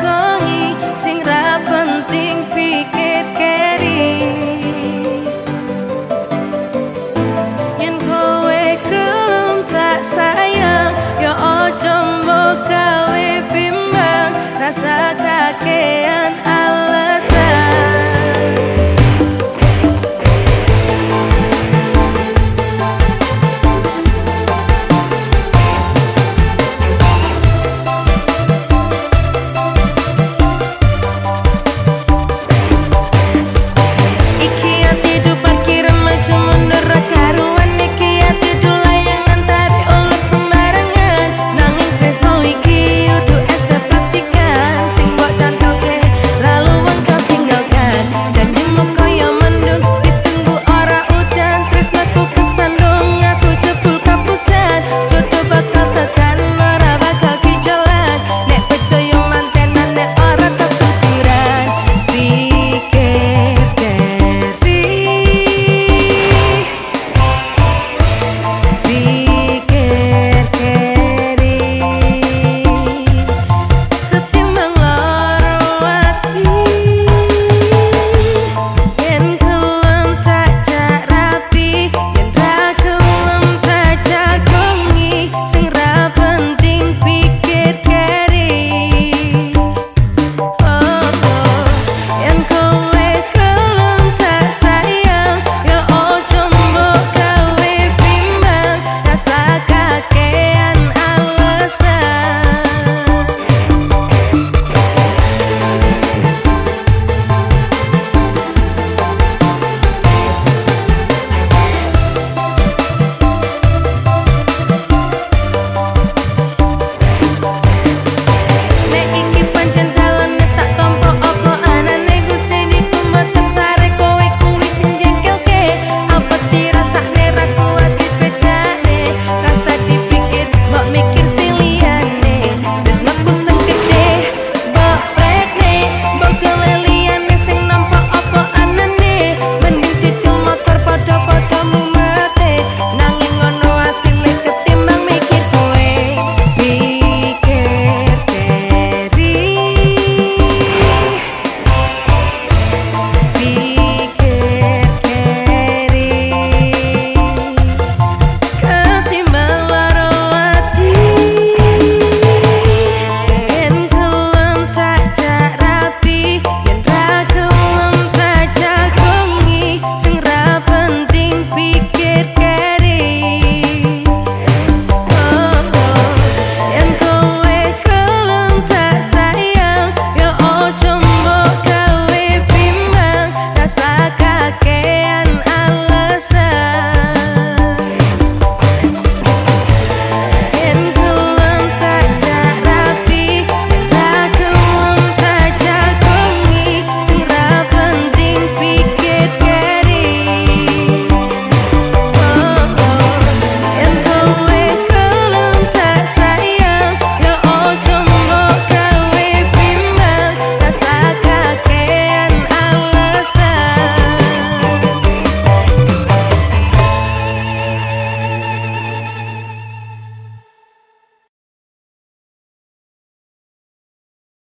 kongi sing ra penting pikir keri. Yen kowe kelum tak sayang yo ojo mbok gawe bimbang rasa kakean aku